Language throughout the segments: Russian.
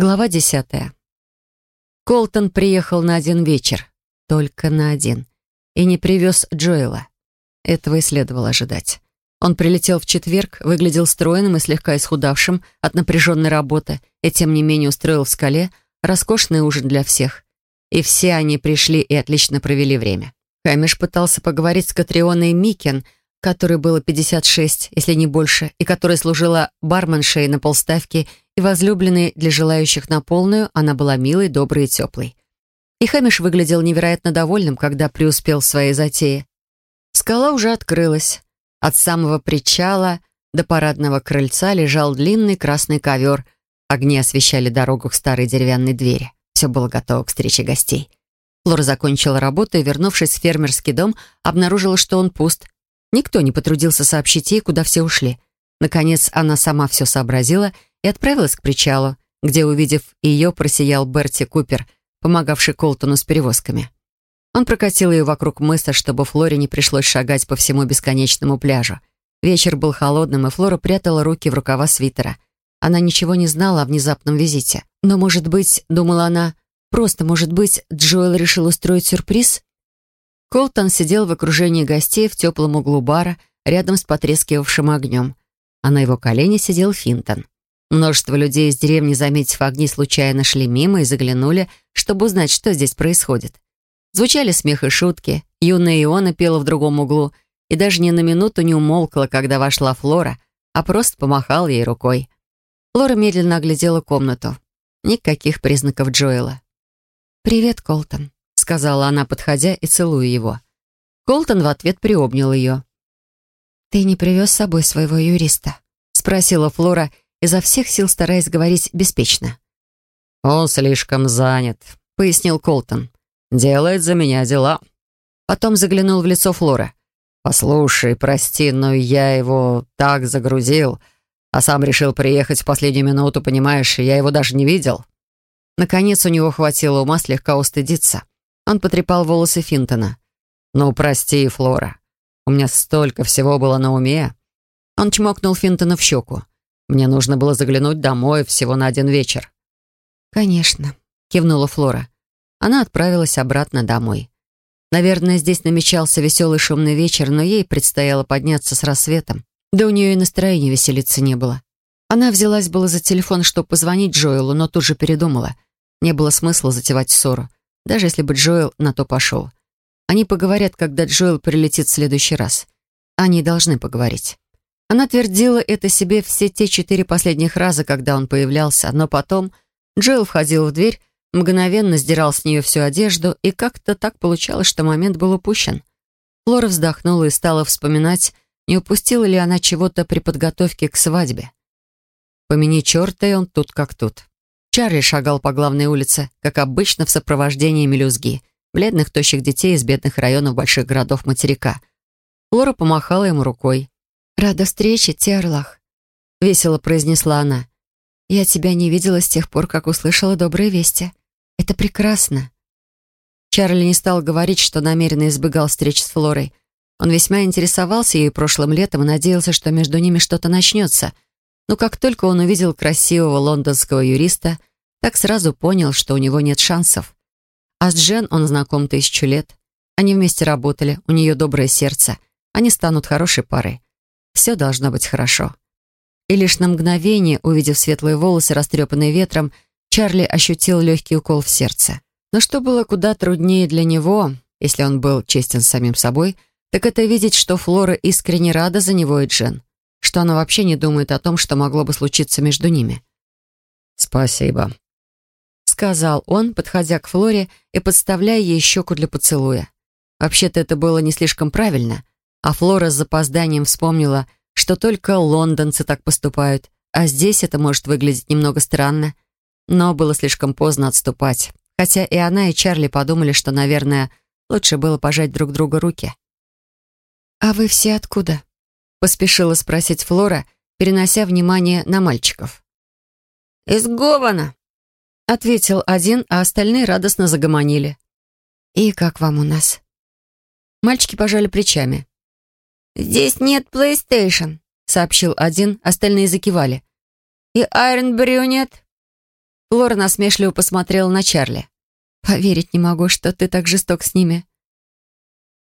Глава десятая. Колтон приехал на один вечер. Только на один. И не привез Джоэла. Этого и следовало ожидать. Он прилетел в четверг, выглядел стройным и слегка исхудавшим от напряженной работы, и тем не менее устроил в скале роскошный ужин для всех. И все они пришли и отлично провели время. Хэмиш пытался поговорить с Катрионой Микен, которой было 56, если не больше, и которая служила барменшей на полставки и возлюбленной для желающих на полную, она была милой, доброй и теплой. И Хэмиш выглядел невероятно довольным, когда преуспел в своей затее. Скала уже открылась. От самого причала до парадного крыльца лежал длинный красный ковер. Огни освещали дорогу к старой деревянной двери. Все было готово к встрече гостей. Флора закончила работу и, вернувшись в фермерский дом, обнаружила, что он пуст. Никто не потрудился сообщить ей, куда все ушли. Наконец, она сама все сообразила и отправилась к причалу, где, увидев ее, просиял Берти Купер, помогавший Колтону с перевозками. Он прокатил ее вокруг мыса, чтобы Флоре не пришлось шагать по всему бесконечному пляжу. Вечер был холодным, и Флора прятала руки в рукава свитера. Она ничего не знала о внезапном визите. Но, может быть, думала она, просто, может быть, Джоэл решил устроить сюрприз? Колтон сидел в окружении гостей в теплом углу бара, рядом с потрескивавшим огнем. А на его колене сидел Финтон. Множество людей из деревни, заметив огни, случайно шли мимо и заглянули, чтобы узнать, что здесь происходит. Звучали смех и шутки, юная Иона пела в другом углу и даже ни на минуту не умолкла, когда вошла Флора, а просто помахал ей рукой. Флора медленно оглядела комнату. Никаких признаков Джоэла. «Привет, Колтон», — сказала она, подходя и целуя его. Колтон в ответ приобнял ее. «Ты не привез с собой своего юриста?» — спросила Флора, изо всех сил стараясь говорить беспечно. «Он слишком занят», — пояснил Колтон. «Делает за меня дела». Потом заглянул в лицо Флора. «Послушай, прости, но я его так загрузил, а сам решил приехать в последнюю минуту, понимаешь, я его даже не видел». Наконец у него хватило ума слегка устыдиться. Он потрепал волосы Финтона. «Ну, прости, Флора, у меня столько всего было на уме». Он чмокнул Финтона в щеку. Мне нужно было заглянуть домой всего на один вечер». «Конечно», — кивнула Флора. Она отправилась обратно домой. Наверное, здесь намечался веселый шумный вечер, но ей предстояло подняться с рассветом. Да у нее и настроения веселиться не было. Она взялась было за телефон, чтобы позвонить Джоэлу, но тут же передумала. Не было смысла затевать ссору, даже если бы Джоэл на то пошел. Они поговорят, когда Джоэл прилетит в следующий раз. Они должны поговорить. Она твердила это себе все те четыре последних раза, когда он появлялся, но потом Джоэл входил в дверь, мгновенно сдирал с нее всю одежду, и как-то так получалось, что момент был упущен. Флора вздохнула и стала вспоминать, не упустила ли она чего-то при подготовке к свадьбе. Помяни черта, и он тут как тут. Чарли шагал по главной улице, как обычно, в сопровождении мелюзги, бледных, тощих детей из бедных районов больших городов материка. Флора помахала ему рукой. «Рада встрече, Терлах», — весело произнесла она. «Я тебя не видела с тех пор, как услышала добрые вести. Это прекрасно». Чарли не стал говорить, что намеренно избегал встреч с Флорой. Он весьма интересовался ей прошлым летом и надеялся, что между ними что-то начнется. Но как только он увидел красивого лондонского юриста, так сразу понял, что у него нет шансов. А с Джен он знаком тысячу лет. Они вместе работали, у нее доброе сердце. Они станут хорошей парой все должно быть хорошо. И лишь на мгновение, увидев светлые волосы, растрепанные ветром, Чарли ощутил легкий укол в сердце. Но что было куда труднее для него, если он был честен с самим собой, так это видеть, что Флора искренне рада за него и Джен, что она вообще не думает о том, что могло бы случиться между ними. «Спасибо», — сказал он, подходя к Флоре и подставляя ей щеку для поцелуя. Вообще-то это было не слишком правильно, а Флора с запозданием вспомнила, что только лондонцы так поступают, а здесь это может выглядеть немного странно. Но было слишком поздно отступать, хотя и она, и Чарли подумали, что, наверное, лучше было пожать друг другу руки. «А вы все откуда?» — поспешила спросить Флора, перенося внимание на мальчиков. «Из Гована», — ответил один, а остальные радостно загомонили. «И как вам у нас?» Мальчики пожали плечами. «Здесь нет PlayStation», — сообщил один, остальные закивали. «И Айронбрю нет». Флора насмешливо посмотрела на Чарли. «Поверить не могу, что ты так жесток с ними».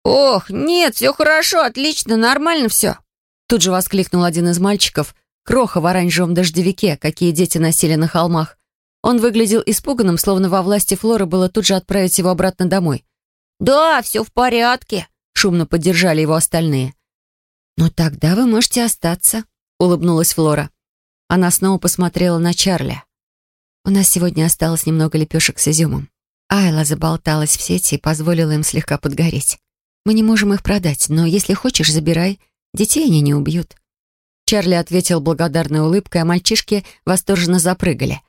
«Ох, нет, все хорошо, отлично, нормально все!» Тут же воскликнул один из мальчиков, кроха в оранжевом дождевике, какие дети носили на холмах. Он выглядел испуганным, словно во власти Флоры было тут же отправить его обратно домой. «Да, все в порядке», — шумно поддержали его остальные. «Ну тогда вы можете остаться», — улыбнулась Флора. Она снова посмотрела на Чарли. «У нас сегодня осталось немного лепешек с изюмом. Айла заболталась в сети и позволила им слегка подгореть. Мы не можем их продать, но если хочешь, забирай. Детей они не убьют». Чарли ответил благодарной улыбкой, а мальчишки восторженно запрыгали.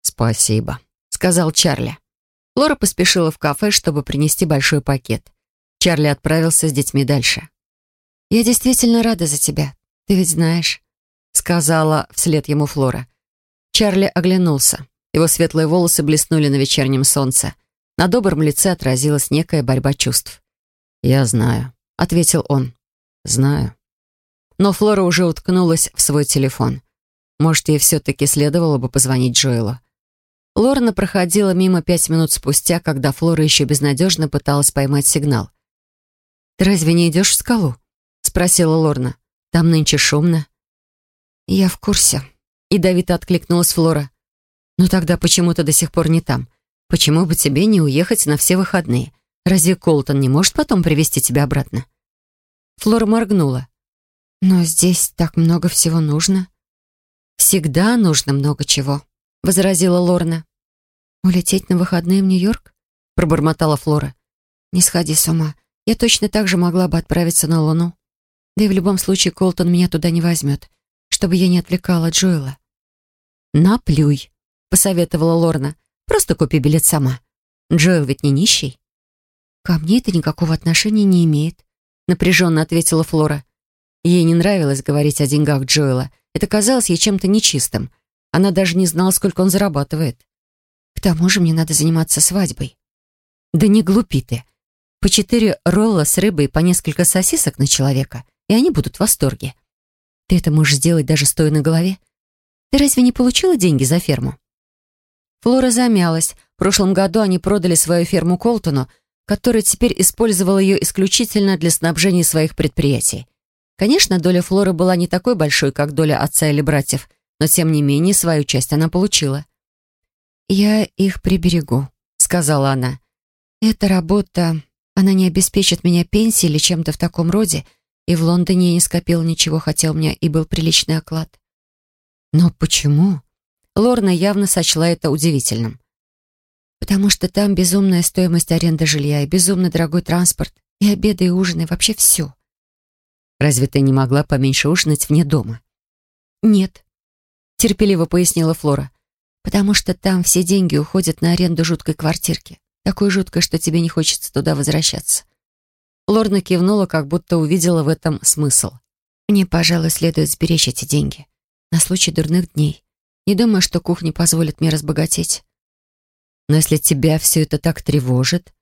«Спасибо», — сказал Чарли. Лора поспешила в кафе, чтобы принести большой пакет. Чарли отправился с детьми дальше. «Я действительно рада за тебя, ты ведь знаешь», — сказала вслед ему Флора. Чарли оглянулся. Его светлые волосы блеснули на вечернем солнце. На добром лице отразилась некая борьба чувств. «Я знаю», — ответил он. «Знаю». Но Флора уже уткнулась в свой телефон. Может, ей все-таки следовало бы позвонить Джоэлу. Лорна проходила мимо пять минут спустя, когда Флора еще безнадежно пыталась поймать сигнал. «Ты разве не идешь в скалу?» — спросила Лорна. «Там нынче шумно». «Я в курсе», — ядовито откликнулась Флора. «Ну тогда почему ты до сих пор не там? Почему бы тебе не уехать на все выходные? Разве Колтон не может потом привезти тебя обратно?» Флора моргнула. «Но здесь так много всего нужно». «Всегда нужно много чего», — возразила Лорна. «Улететь на выходные в Нью-Йорк?» — пробормотала Флора. «Не сходи с ума. Я точно так же могла бы отправиться на Луну. Да и в любом случае Колтон меня туда не возьмет, чтобы я не отвлекала Джоэла». «Наплюй», — посоветовала Лорна. «Просто купи билет сама. Джоэл ведь не нищий». «Ко мне это никакого отношения не имеет», — напряженно ответила Флора. Ей не нравилось говорить о деньгах Джоэла. Это казалось ей чем-то нечистым. Она даже не знала, сколько он зарабатывает. К тому же мне надо заниматься свадьбой. Да не глупи ты. По четыре ролла с рыбой по несколько сосисок на человека, и они будут в восторге. Ты это можешь сделать даже стоя на голове. Ты разве не получила деньги за ферму? Флора замялась. В прошлом году они продали свою ферму Колтону, который теперь использовал ее исключительно для снабжения своих предприятий. Конечно, доля Флоры была не такой большой, как доля отца или братьев — но тем не менее свою часть она получила. «Я их приберегу», — сказала она. «Эта работа, она не обеспечит меня пенсией или чем-то в таком роде, и в Лондоне я не скопила ничего, хотя у меня и был приличный оклад». «Но почему?» Лорна явно сочла это удивительным. «Потому что там безумная стоимость аренды жилья и безумно дорогой транспорт, и обеды, и ужины, и вообще все». «Разве ты не могла поменьше ужинать вне дома?» «Нет», терпеливо пояснила Флора. «Потому что там все деньги уходят на аренду жуткой квартирки. Такой жуткой, что тебе не хочется туда возвращаться». Лорна кивнула, как будто увидела в этом смысл. «Мне, пожалуй, следует сберечь эти деньги. На случай дурных дней. Не думаю, что кухня позволит мне разбогатеть». «Но если тебя все это так тревожит...»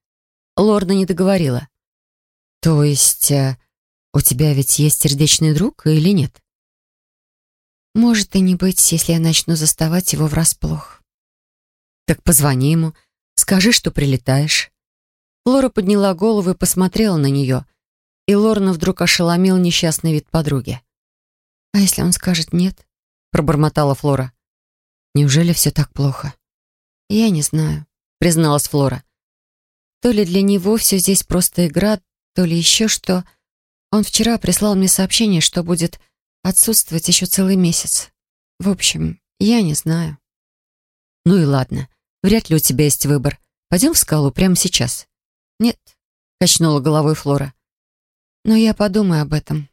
Лорна не договорила. «То есть э, у тебя ведь есть сердечный друг или нет?» Может и не быть, если я начну заставать его врасплох. Так позвони ему, скажи, что прилетаешь. Лора подняла голову и посмотрела на нее, и Лорна вдруг ошеломил несчастный вид подруги. «А если он скажет нет?» — пробормотала Флора. «Неужели все так плохо?» «Я не знаю», — призналась Флора. «То ли для него все здесь просто игра, то ли еще что. Он вчера прислал мне сообщение, что будет отсутствовать еще целый месяц. В общем, я не знаю. Ну и ладно. Вряд ли у тебя есть выбор. Пойдем в скалу прямо сейчас. Нет, качнула головой Флора. Но я подумаю об этом.